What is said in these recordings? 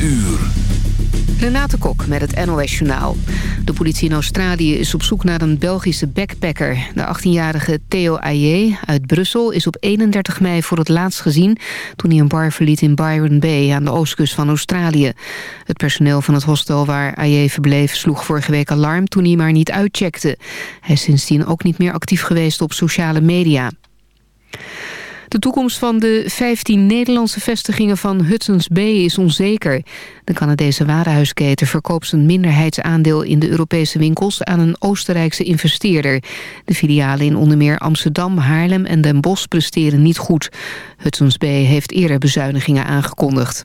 uur. Renate Kok met het NOS Journaal. De politie in Australië is op zoek naar een Belgische backpacker. De 18-jarige Theo Aye uit Brussel is op 31 mei voor het laatst gezien... toen hij een bar verliet in Byron Bay aan de oostkust van Australië. Het personeel van het hostel waar Aye verbleef sloeg vorige week alarm... toen hij maar niet uitcheckte. Hij is sindsdien ook niet meer actief geweest op sociale media. De toekomst van de 15 Nederlandse vestigingen van Hudson's Bay is onzeker. De Canadese warenhuisketen verkoopt zijn minderheidsaandeel in de Europese winkels aan een Oostenrijkse investeerder. De filialen in onder meer Amsterdam, Haarlem en Den Bosch presteren niet goed. Hudson's Bay heeft eerder bezuinigingen aangekondigd.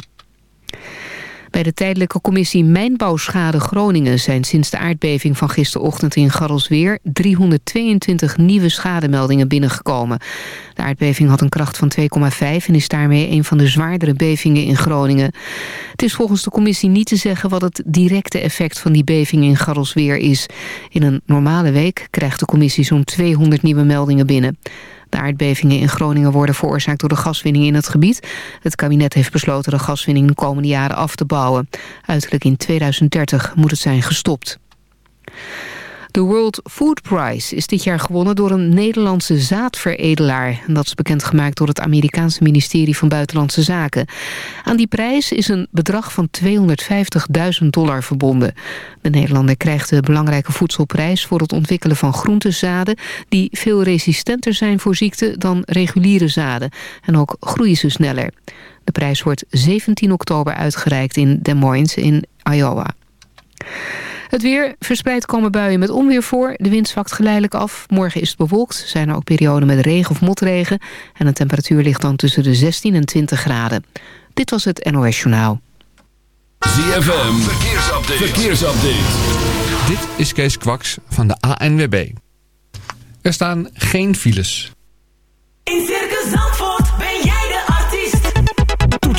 Bij de tijdelijke commissie Mijnbouwschade Groningen... zijn sinds de aardbeving van gisterochtend in Garrelsweer... 322 nieuwe schademeldingen binnengekomen. De aardbeving had een kracht van 2,5... en is daarmee een van de zwaardere bevingen in Groningen. Het is volgens de commissie niet te zeggen... wat het directe effect van die beving in Garrelsweer is. In een normale week krijgt de commissie zo'n 200 nieuwe meldingen binnen. De aardbevingen in Groningen worden veroorzaakt door de gaswinning in het gebied. Het kabinet heeft besloten de gaswinning de komende jaren af te bouwen. Uiterlijk in 2030 moet het zijn gestopt. De World Food Prize is dit jaar gewonnen door een Nederlandse zaadveredelaar. Dat is bekendgemaakt door het Amerikaanse ministerie van Buitenlandse Zaken. Aan die prijs is een bedrag van 250.000 dollar verbonden. De Nederlander krijgt de belangrijke voedselprijs voor het ontwikkelen van groentezaden... die veel resistenter zijn voor ziekte dan reguliere zaden. En ook groeien ze sneller. De prijs wordt 17 oktober uitgereikt in Des Moines in Iowa. Het weer verspreid komen buien met onweer voor. De wind zwakt geleidelijk af. Morgen is het bewolkt. Zijn er ook perioden met regen of motregen. En de temperatuur ligt dan tussen de 16 en 20 graden. Dit was het NOS Journaal. ZFM, verkeersupdate. verkeersupdate. Dit is Kees Kwaks van de ANWB. Er staan geen files. In Circus Zandvoort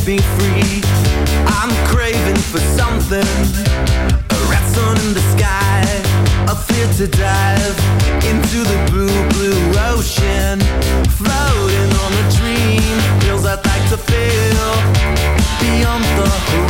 something free. I'm craving for something. A red sun in the sky. A fear to dive into the blue, blue ocean. Floating on a dream. Feels I'd like to feel beyond the horizon.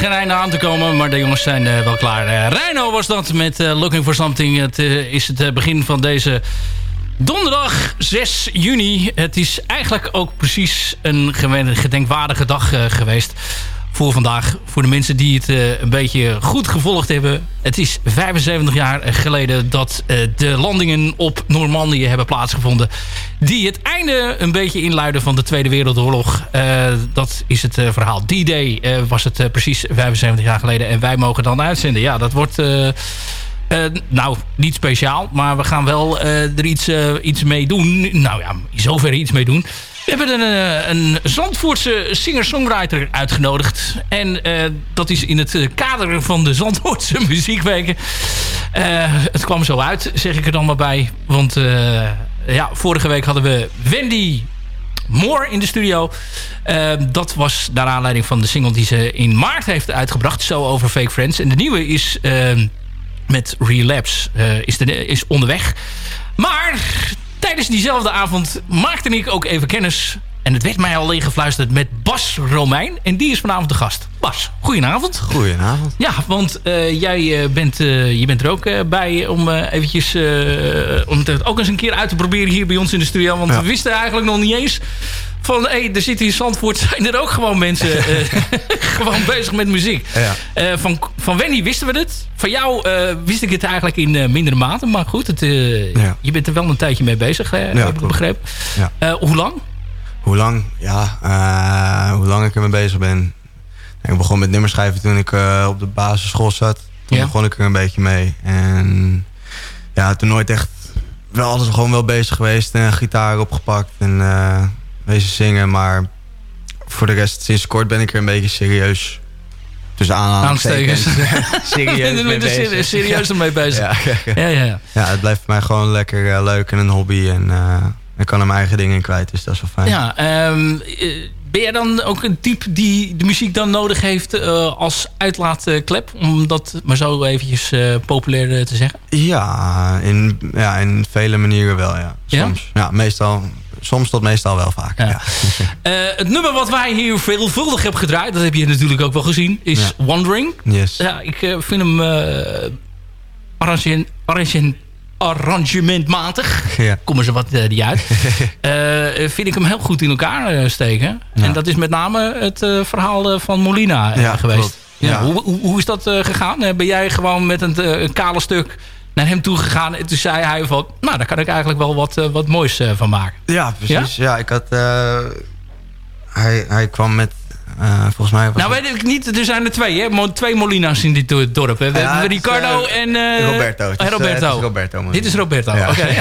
Geen einde aan te komen, maar de jongens zijn eh, wel klaar. Rhino was dat met eh, Looking for Something. Het is het begin van deze donderdag 6 juni. Het is eigenlijk ook precies een gedenkwaardige dag geweest voor vandaag. Voor de mensen die het eh, een beetje goed gevolgd hebben. Het is 75 jaar geleden dat eh, de landingen op Normandië hebben plaatsgevonden. Die het einde een beetje inluiden van de Tweede Wereldoorlog. Eh, dat is het verhaal. D-Day eh, was het precies 75 jaar geleden. En wij mogen dan uitzenden. Ja, dat wordt... nou, niet speciaal, maar we gaan wel er iets, iets mee doen. Nou ja, in zoverre iets mee doen. We hebben een, eh, een Zandvoortse singer-songwriter uitgenodigd. En eh, dat is in het eh, kader van de Zandvoortse muziekweken. Het kwam zo uit, zeg ik er dan maar bij. Want ja, vorige week hadden we Wendy Moore in de studio. Dat was naar aanleiding van de single die ze in maart heeft uitgebracht. Zo over Fake Friends. En de nieuwe is met Relapse is, de, is onderweg. Maar tijdens diezelfde avond maakte ik ook even kennis... en het werd mij al ingefluisterd met Bas Romein. En die is vanavond de gast. Bas, goedenavond. Goedenavond. Ja, want eh, jij eh, bent, eh, je bent er ook bij om eventjes... om het ook eens een keer uit te proberen hier bij ons in de studio. Want Ja. we wisten eigenlijk nog niet eens van... hé, er zitten in Zandvoort zijn er ook gewoon mensen eh, gewoon bezig met muziek. Ja. Eh, van, van Wendy wisten we het. Van jou eh, wist ik het eigenlijk in mindere mate. Maar goed, het, Ja. je bent er wel een tijdje mee bezig, heb ik klopt. begrepen. Hoe lang? Hoe lang? Ja, hoe lang ik ermee bezig ben. Ik begon met nummerschrijven toen ik op de basisschool zat. Toen Ja. begon ik er een beetje mee. En ja, toen nooit echt... Wel altijd gewoon wel bezig geweest. En gitaar opgepakt en wezen zingen. Maar voor de rest, sinds kort ben ik er een beetje serieus... Tussen aanhalingstekens. serieus Ben mee er bezig. serieus ermee bezig. Ja, ja, Ja, ja, ja. Ja, het blijft voor mij gewoon lekker eh, leuk en een hobby. En eh, ik kan er mijn eigen dingen in kwijt, dus dat is wel fijn. Ja, ehm, eh, ben jij dan ook een type die de muziek dan nodig heeft eh, als uitlaatklep? Om dat maar zo eventjes populair te zeggen. Ja, in, ja, in vele manieren wel, ja. Ja? Soms. Ja, meestal. Soms tot meestal wel vaak. Ja. Eh, het nummer wat wij hier veelvuldig hebben gedraaid, dat heb je natuurlijk ook wel gezien, is Ja. Wandering. Yes. Ja, ik eh, vind hem uh, arrange arrange arrangementmatig. Ja. Kom er zo wat eh, die uit. Eh, vind ik hem heel goed in elkaar eh, steken. En dat is met name het eh, verhaal eh, van Molina eh, geweest. klopt. Ja. Hoe, hoe, hoe is dat eh, gegaan? Eh, ben jij gewoon met een, eh, een kale stuk naar hem toe gegaan en toen zei hij van... nou, daar kan ik eigenlijk wel wat, eh, wat moois eh, van maken. Ja, precies. Ja, ik had... eh, hij, hij kwam met... volgens mij Nou het- weet ik niet, er zijn er twee, hè? Twee Molina's in dit do- dorp. Hè? We Ja, hebben het is, Ricardo en... Roberto. Is, Roberto. is Roberto. Dit is Roberto, Ja. oké.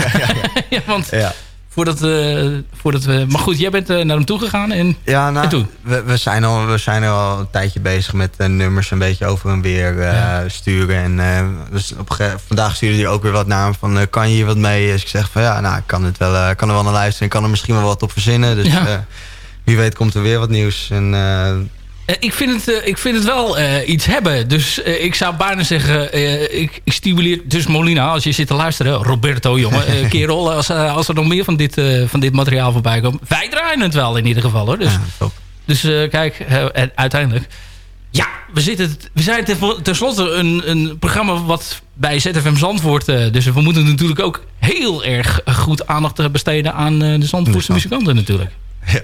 Ja, want Ja. Voordat, eh, voordat we... Maar goed, jij bent eh, naar hem toe gegaan en... Ja, nou, En toen? We, we, zijn al, we zijn er al een tijdje bezig met eh, nummers een beetje over en weer sturen. En dus op vandaag stuurde hij ook weer wat naar me van, kan je hier wat mee? Dus ik zeg van, ja, nou, ik kan, het wel, kan er wel naar luisteren. Ik kan er misschien wel wat op verzinnen. Dus Ja. wie weet komt er weer wat nieuws. En, ik, vind het, eh, ik vind het wel eh, iets hebben. Dus eh, ik zou bijna zeggen, eh, ik, ik stimuleer... Dus Molina, als je zit te luisteren... Roberto, jongen, eh, kerel, als, eh, als er nog meer van dit, eh, van dit materiaal voorbij komt... Wij draaien het wel in ieder geval, hoor. Dus, dus eh, kijk, eh, en uiteindelijk... Ja, we, zitten, we zijn ten- tenslotte een, een programma wat bij ZFM Zandvoort... eh, dus we moeten natuurlijk ook heel erg goed aandacht eh, besteden... aan eh, de Zandvoortse muzikanten natuurlijk. Ja,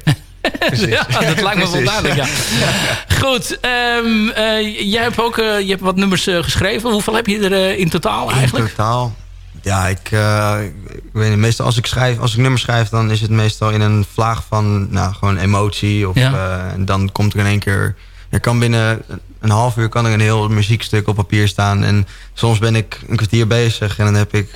dat lijkt me wel duidelijk, ja. Goed, ehm, eh, jij hebt ook eh, je hebt wat nummers eh, geschreven. Hoeveel heb je er in totaal eigenlijk? In totaal. Ja, ik, ik weet niet, meestal als ik schrijf, als ik nummers schrijf, dan is het meestal in een vlaag van nou, gewoon emotie. Of, Ja. en dan komt er in één keer. Er kan binnen een half uur kan er een heel muziekstuk op papier staan. En soms ben ik een kwartier bezig en dan heb ik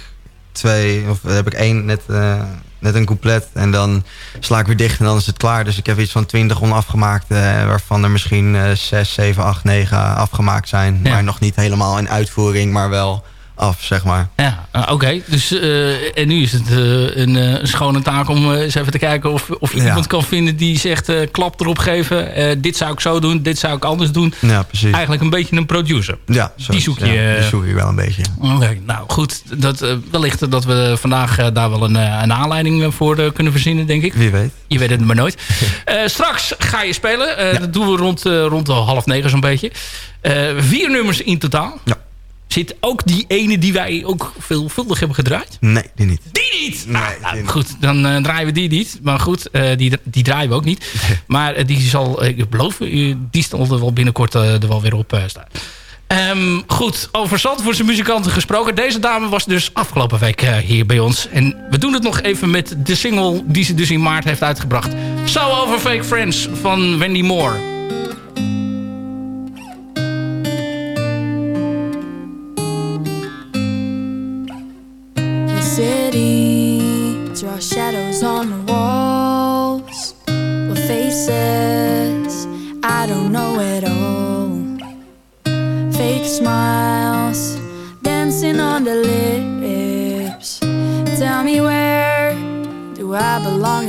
twee, of heb ik één net, eh, net een couplet. En dan sla ik weer dicht en dan is het klaar. Dus ik heb iets van twintig onafgemaakte, eh, waarvan er misschien eh, zes, zeven, acht, negen afgemaakt zijn. Ja. Maar nog niet helemaal in uitvoering, maar wel af, zeg maar. Ja, uh, oké. Dus, uh, en nu is het uh, een, een, schone taak om eens even te kijken of, of je ja. iemand kan vinden die zegt klap erop geven. dit zou ik zo doen, dit zou ik anders doen. Ja, precies. Eigenlijk een beetje een producer. Ja, zo, die zoek je. Ja, die zoek je wel een beetje. Oké, okay, nou goed. Dat, wellicht dat we vandaag daar wel een, een aanleiding voor kunnen verzinnen, denk ik. Wie weet. Je weet het maar nooit. straks ga je spelen. Ja. Dat doen we rond, rond de half negen zo'n beetje. vier nummers in totaal. Ja. Zit ook die ene die wij ook veelvuldig hebben gedraaid? Nee, die niet. Die niet? Nee, nou, nou, die goed, dan uh, draaien we die niet. Maar goed, uh, die, die draaien we ook niet. maar uh, die zal, ik beloof, die zal er wel binnenkort er wel weer op staan. Um, goed, over Zandvoortse muzikanten gesproken. Deze dame was dus afgelopen week hier bij ons. En we doen het nog even met de single die ze dus in maart heeft uitgebracht. So Over Fake Friends van Wendy Moore.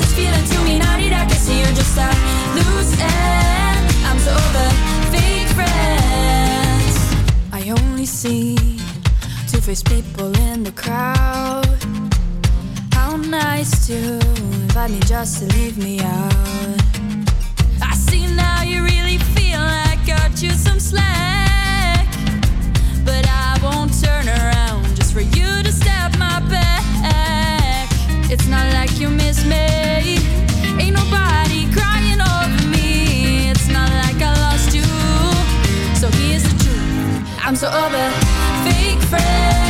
It's feeling to me. Now did I can see you're just a loose end. I'm so over fake friends. I only see two-faced people in the crowd. How nice to invite me just to leave me out. I see now you really feel like I got you some slack, but I won't turn around just for you to stab my back. It's not like you miss me. Ain't nobody crying over me. It's not like I lost you. So here's the truth. I'm so over fake friends.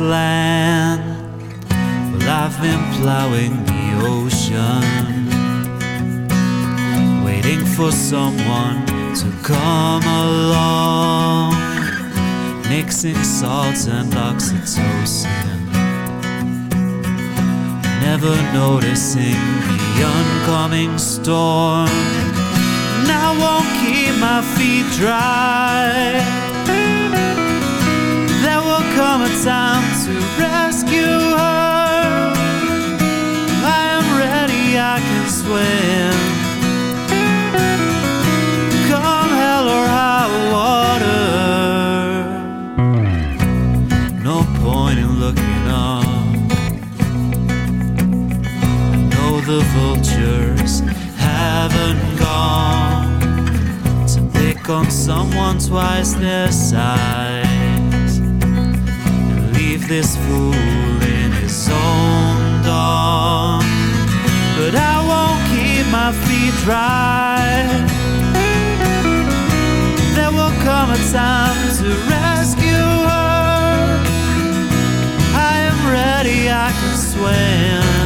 Land. Well, I've been plowing the ocean, waiting for someone to come along, mixing salts and oxytocin. never noticing the oncoming storm. And I won't keep my feet dry. There will come a time to rescue her. I am ready, I can swim. Come hell or high water. No point in looking up. I know the vultures haven't gone to pick on someone twice their size this fool in his own dawn. But I won't keep my feet dry. There will come a time to rescue her. I am ready, I can swim.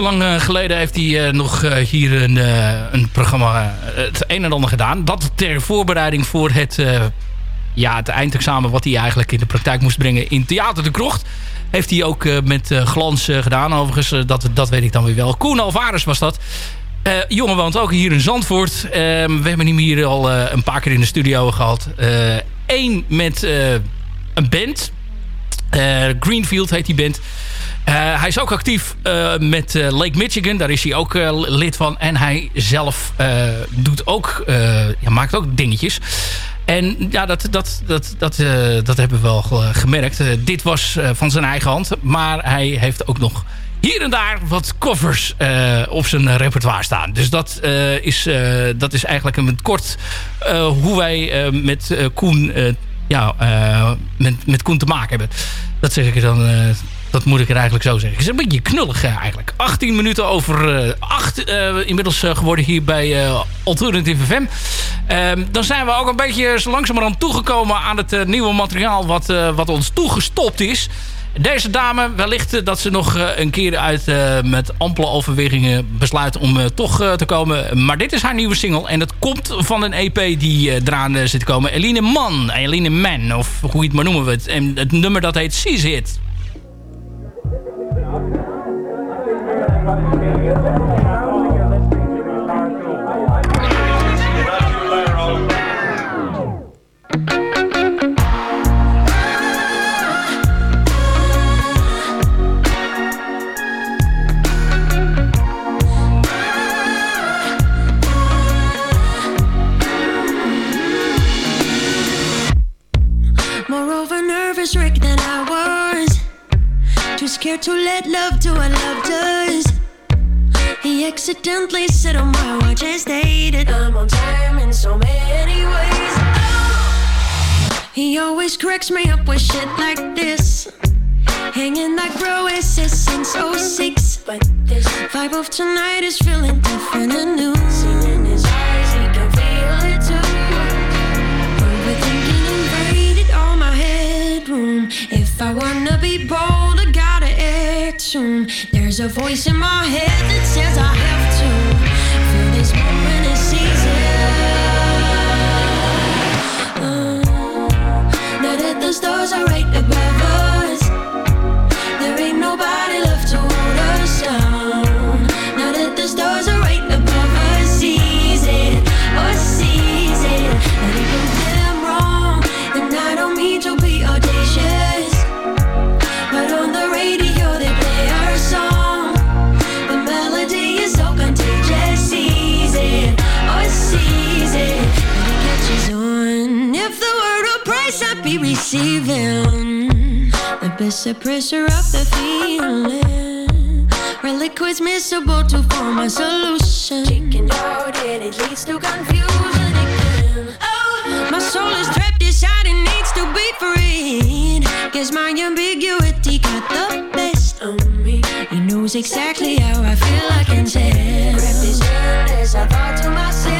Zo lang eh, geleden heeft hij, eh, nog eh, hier een, een programma het een en ander gedaan. Dat ter voorbereiding voor het, ja, het eindexamen wat hij eigenlijk in de praktijk moest brengen in Theater de Krocht. Heeft hij ook met glans gedaan. Overigens, dat, dat weet ik dan weer wel. Koen Alvarez was dat. Eh, jongen woont ook hier in Zandvoort. Ehm, we hebben hem hier al een paar keer in de studio gehad. Eén met een band. Greenfield heet die band. Eh, hij is ook actief eh, met eh, Lake Michigan. Daar is hij ook lid van. En hij zelf doet ook, ja, maakt ook dingetjes. En ja, dat, dat, dat, dat, dat hebben we wel ge- gemerkt. Dit was van zijn eigen hand. Maar hij heeft ook nog hier en daar wat covers op zijn repertoire staan. Dus dat, is, eh, dat is eigenlijk een kort hoe wij met Koen... ja, met, met Koen te maken hebben. Dat zeg ik dan... dat moet ik er eigenlijk zo zeggen. Het is een beetje knullig eh, eigenlijk. 18 minuten over eh 8 eh, inmiddels eh, geworden hier bij Alternative FM. Ehm, dan zijn we ook een beetje langzamerhand toegekomen aan het nieuwe materiaal wat, wat ons toegestopt is. Deze dame, wellicht dat ze nog een keer uit met ampele overwegingen besluit om toch te komen. Maar dit is haar nieuwe single en dat komt van een EP die eraan zit te komen. Eline Man, Eline Man, of hoe je het maar noemen we het. En het nummer dat heet Seize It. Beleza? Cracks me up with shit like this. Hanging like bro SS since 06. But this vibe of tonight is feeling different and new. Seen in his eyes, he can feel it too. Overthinking invaded all my headroom. If I wanna be bold, I gotta act soon. There's a voice in my head that says I receiving the best suppressor of the feeling. Reliquids miscible to form a solution. Chicken out and it leads to confusion again. Oh, my soul is trapped inside and needs to be freed. Guess my ambiguity got the best of me. He knows exactly how I feel. I can tell. Grab his hand as I thought to myself.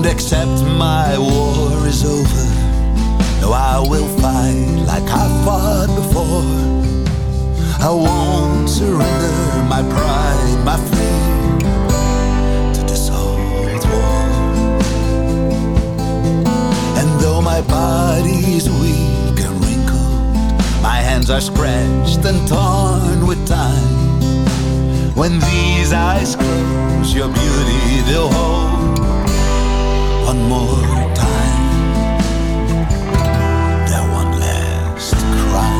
won't accept my war is over. No, I will fight like I fought before. I won't surrender my pride, my faith to this war. And though my body's weak and wrinkled, my hands are scratched and torn with time. When these eyes close, your beauty they'll hold one more time. That one last cry.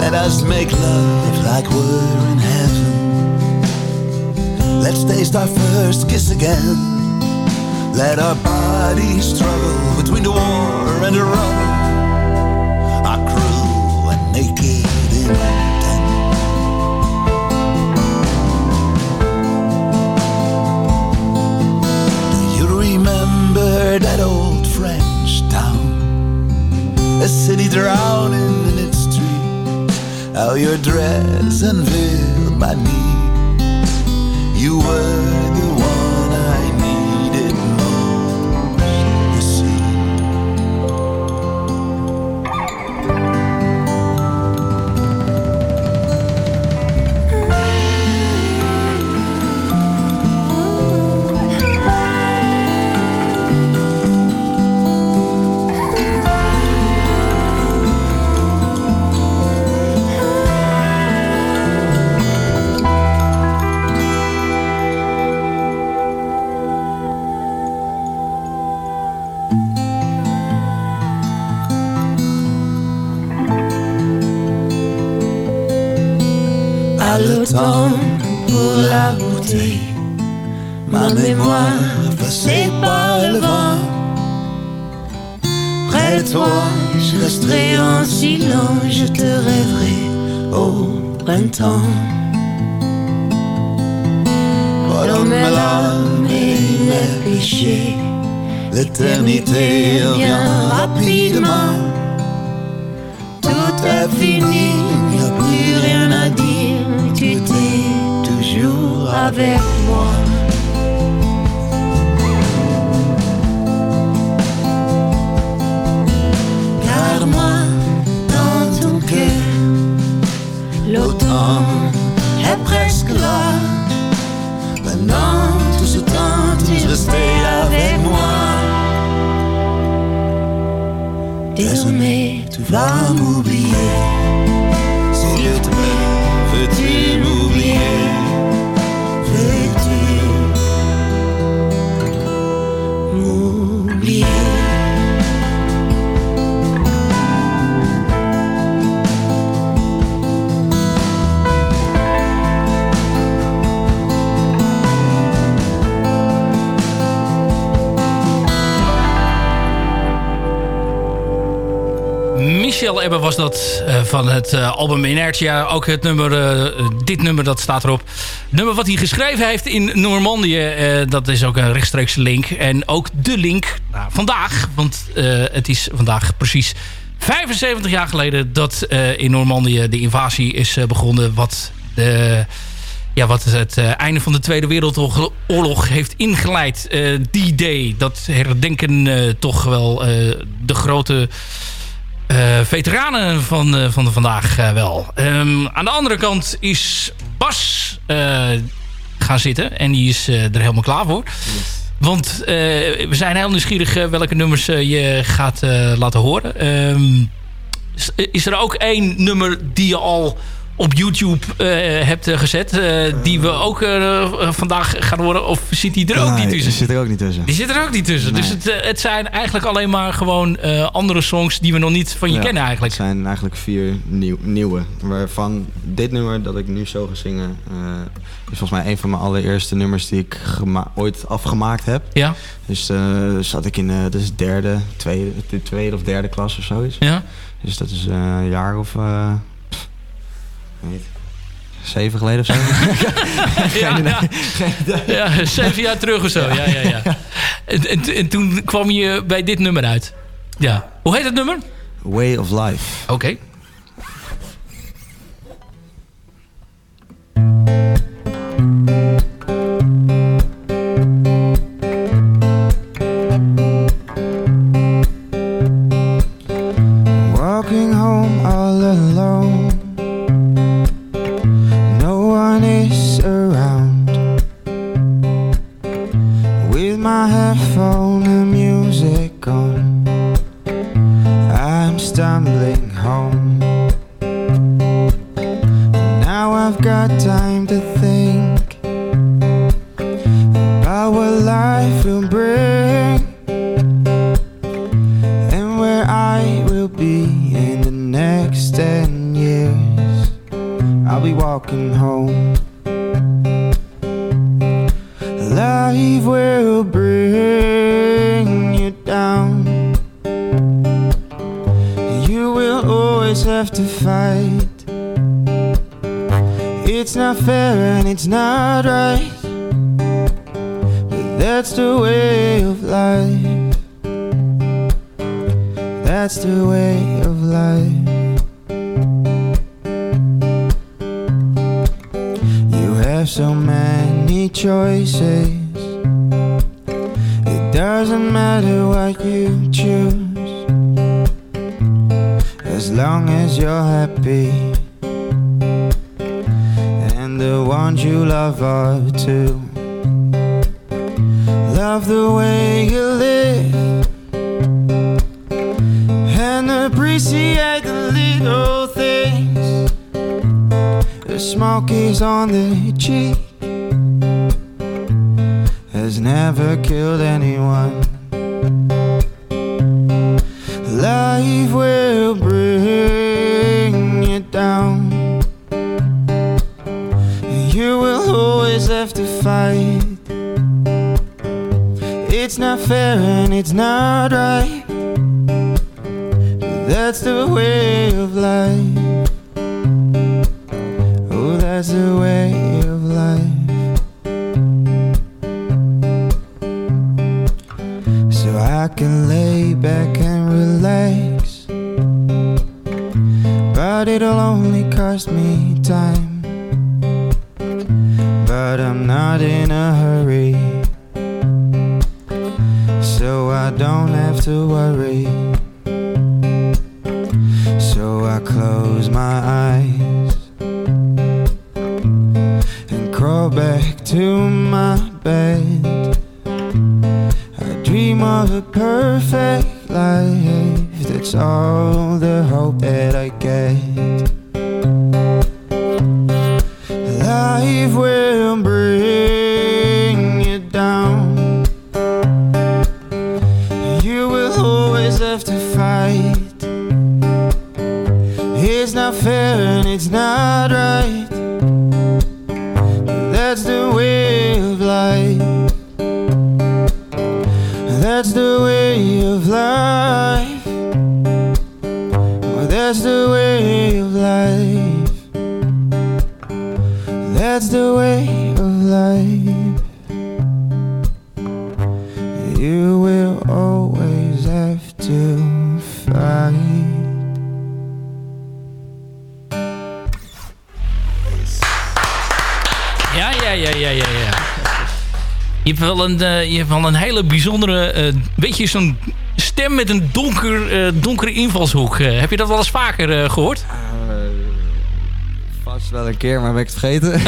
Let us make love like we're in heaven. Let's taste our first kiss again. Let our bodies struggle between the war and the rubble. Our crew minuten. Do remember that old French town? A city drowning in its streets. How your dress unveiled my knees. You were À l'automne pour la bouteille, ma mémoire passée par le vent. Près de toi, je resterai en silence, je te rêverai au printemps. Pendant mes larmes et mes péchés, l'éternité revient rapidement. Tout est fini, avec moi. Garde-moi dans ton cœur. L'automne est presque là. Pendant tout ce temps, tu es resté avec moi. Désormais, tu vas Was dat eh, van het eh, album Inertia. Ook het nummer, eh, dit nummer dat staat erop. Het nummer wat hij geschreven heeft in Normandië. dat is ook een rechtstreekse link. En ook de link naar vandaag. Want het is vandaag precies 75 jaar geleden... dat in Normandië de invasie is begonnen. Wat de ja, wat het einde van de Tweede Wereldoorlog heeft ingeleid. Eh, die day, dat herdenken toch wel de grote veteranen van, eh, van de vandaag eh, wel. Ehm, aan de andere kant is Bas eh, gaan zitten. En die is eh, er helemaal klaar voor. Want eh, we zijn heel nieuwsgierig eh, welke nummers eh, je gaat eh, laten horen. Ehm, is, is er ook één nummer die je al op YouTube eh, hebt eh, gezet... eh, die we ook vandaag gaan horen? Of zit die er ook Nee, niet tussen? Die zit er ook niet tussen. Die zit er ook niet tussen. Dus het, het zijn eigenlijk alleen maar gewoon andere songs... die we nog niet van je Ja, kennen eigenlijk. Het zijn eigenlijk vier nieuw, nieuwe. Waarvan dit nummer dat ik nu zo ga zingen... is volgens mij een van mijn allereerste nummers die ik ooit afgemaakt heb. Ja. Dus zat ik in dat is derde, tweede, de tweede of derde klas of zoiets. Ja. Dus dat is een jaar of... niet, zeven geleden of zo. ja, ja. ja, zeven jaar terug of zo. Ja, ja, ja. En, en, en toen kwam je bij dit nummer uit. Ja. Hoe heet het nummer? Way of Life. Oké. Time. But I'm not in a hurry. So I don't have to worry. Een, eh, je hebt wel een hele bijzondere... eh beetje zo'n stem met een donker, eh, donkere invalshoek. Heb je dat wel eens vaker eh, gehoord? Vast wel een keer, maar ben ik het vergeten.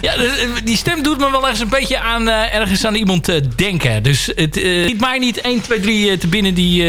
Ja, die stem doet me wel ergens een beetje aan ergens aan iemand denken. Dus het uh, mij niet 1, 2, 3 te binnen die...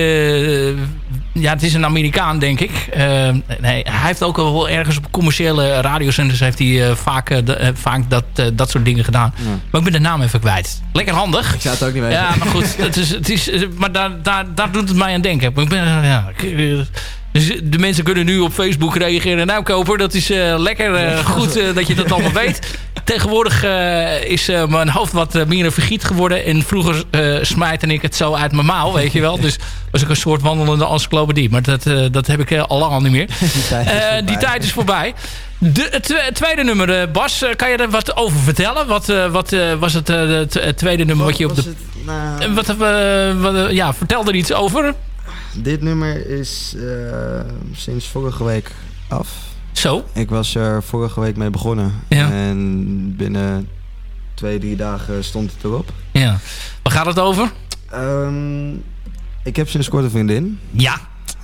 ja, het is een Amerikaan, denk ik. Eh, nee, hij heeft ook wel ergens op commerciële radiozenders... heeft hij eh, vaak, eh, eh, vaak dat, dat soort dingen gedaan. Maar ik ben de naam even kwijt. Lekker handig. Ik zou het ook niet weten. Ja, maar goed. Het is, het is, maar daar, daar, daar doet het mij aan denken. Maar ik ben, ja, ik, dus de mensen kunnen nu op Facebook reageren. Nou, Koper, dat is lekker goed dat je dat allemaal weet. Tegenwoordig eh, is eh, mijn hoofd wat eh, meer een vergiet geworden. En vroeger eh smijtte ik het zo uit mijn mouw, weet je wel. Dus was ik een soort wandelende encyclopedie. Maar dat, eh, dat heb ik eh, al lang al niet meer. Eh, die tijd is voorbij. De, het, twe- het tweede nummer, Bas, kan je er wat over vertellen? Wat, eh, wat eh, was het, eh, het, het tweede nummer wat, je op de... Nou, Eh, Wat, eh, wat, ja, vertel er iets over. Dit nummer is eh, sinds vorige week af. Zo? Ik was er vorige week mee begonnen. Ja. En binnen twee, drie dagen stond het erop. Ja. Waar gaat het over? Ehm, ik heb sinds kort een vriendin. Ja.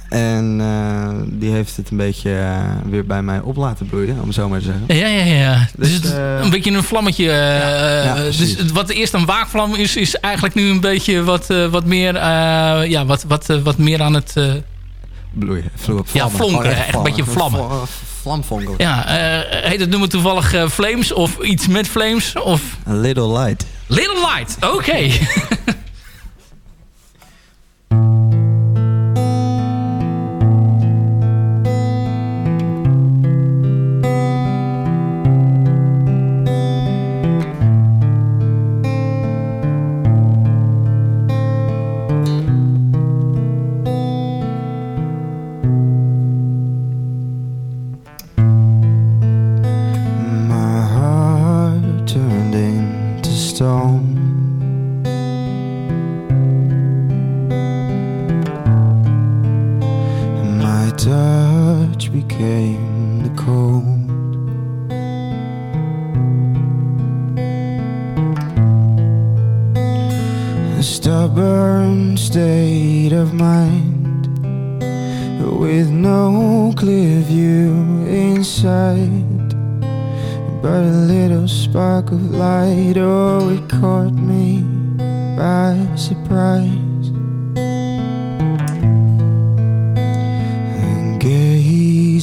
En eh, die heeft het een beetje eh, weer bij mij op laten bloeien, om het zo maar te zeggen. Ja, ja, ja. Dus, Dus, het, eh, een beetje een vlammetje. ja, dus wat eerst een waakvlam is, is eigenlijk nu een beetje wat, wat, meer, ja, wat, wat, wat meer aan het... Bloeien. Vlo- ja, vlammen. flonkeren. Echt een beetje vlammen. Ja, eh, heet het nummer toevallig eh, Flames of iets met Flames? Of A little light. Little Light? Oké. cold. A stubborn state of mind with no clear view in sight. but a little spark of light. Oh, it caught me by surprise.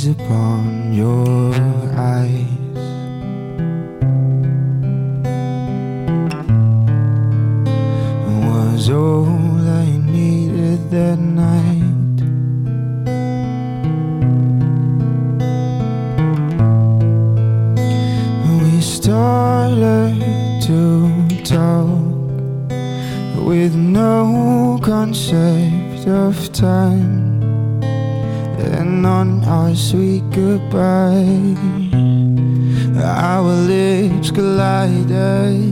upon your eyes. was all I needed that night. We started to talk with no concept of time, goodbye, our lips collided.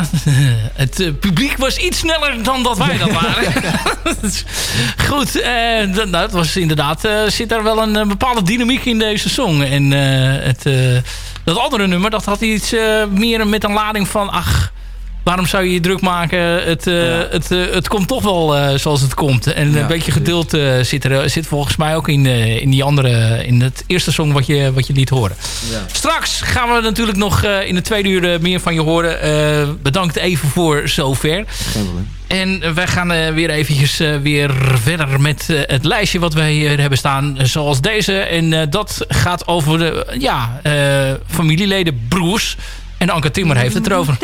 Ja, het eh, publiek was iets sneller dan dat wij dat waren. Goed, eh, dat, nou, het was inderdaad, eh, zit daar wel een, bepaalde dynamiek in deze song. En het, dat andere nummer, dat had iets meer met een lading van... Ach, waarom zou je je druk maken? Het, eh, het, eh, het komt toch wel eh, zoals het komt. En een beetje geduld zit, er, zit volgens mij ook in, in die andere, in het eerste song wat je, wat je liet horen. Straks gaan we natuurlijk nog in de tweede uur meer van je horen. bedankt even voor zover. En wij gaan weer eventjes weer verder met het lijstje wat wij hier hebben staan. Zoals deze. En dat gaat over de ja, familieleden broers. En Anke Timmer heeft het erover.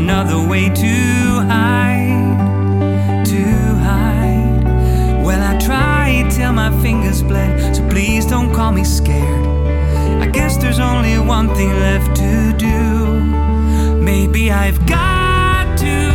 another way to hide, to hide. Well, I tried till my fingers bled, so please don't call me scared. I guess there's only one thing left to do. Maybe I've got to.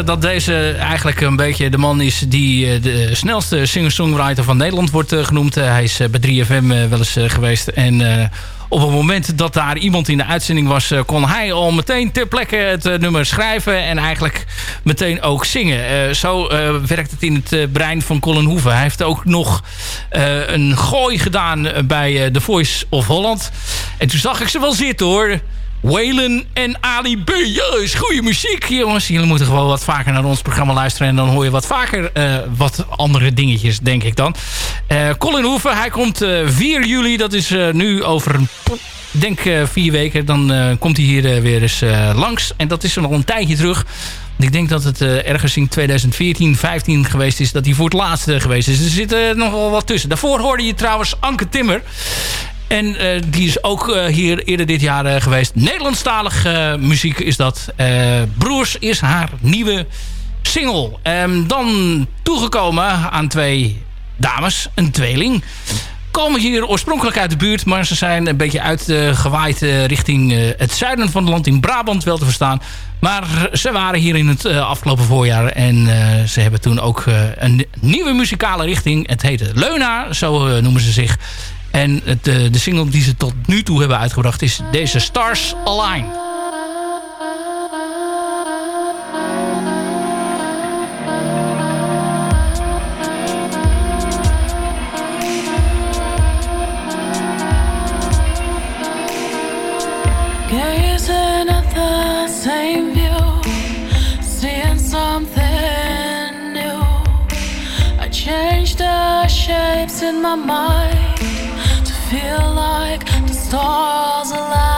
Dat deze eigenlijk een beetje de man is... die eh, de snelste singer-songwriter van Nederland wordt eh, genoemd. Eh, hij is eh, bij 3FM eh, wel eens eh, geweest. En eh, op het moment dat daar iemand in de uitzending was... eh, kon hij al meteen ter plekke het eh, nummer schrijven... en eigenlijk meteen ook zingen. Eh, zo eh, werkt het in het eh, brein van Colin Hoeven. Hij heeft ook nog eh, een gooi gedaan eh, bij eh, The Voice of Holland. En toen zag ik ze wel zitten hoor... Waylon en Ali B. Is goede muziek, jongens. Jullie moeten gewoon wat vaker naar ons programma luisteren... en dan hoor je wat vaker eh, wat andere dingetjes, denk ik dan. Eh, Colin Hoeven, hij komt eh 4 juli. Dat is nu over denk vier weken. Dan komt hij hier weer eens langs. En dat is er nog een tijdje terug. Ik denk dat het ergens in 2014, 15 geweest is... dat hij voor het laatst eh, geweest is. Er zit nog wel wat tussen. Daarvoor hoorde je trouwens Anke Timmer... En eh, die is ook eh, hier eerder dit jaar eh, geweest. Nederlandstalig eh, muziek is dat. Broers is haar nieuwe single. Ehm, dan toegekomen aan twee dames, een tweeling. Komen hier oorspronkelijk uit de buurt, maar ze zijn een beetje uitgewaaid richting het zuiden van het land, in Brabant wel te verstaan. Maar ze waren hier in het afgelopen voorjaar en ze hebben toen ook een nieuwe muzikale richting. Het heette Leuna, zo noemen ze zich. En het, eh, de single die ze tot nu toe hebben uitgebracht is deze Stars Align. Gazing at the same view, seeing something new. I changed the shapes in my mind feel like the stars align.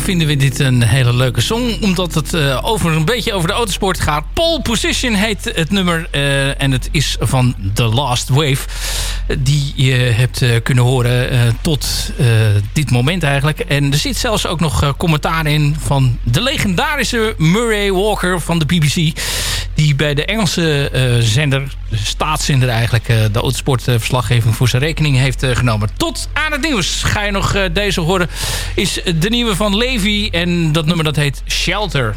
vinden we dit een hele leuke song. Omdat het uh, over een beetje over de autosport gaat. Pole Position heet het nummer. Eh, en het is van The Last Wave. Die je hebt eh, kunnen horen tot dit moment eigenlijk. En er zit zelfs ook nog commentaar in van de legendarische Murray Walker van de BBC die bij de Engelse eh, zender, de staatszender eigenlijk, eh, de autosportverslaggeving voor zijn rekening heeft eh, genomen. Tot aan het nieuws ga je nog deze horen, is de nieuwe van Levi en dat nummer dat heet Shelter.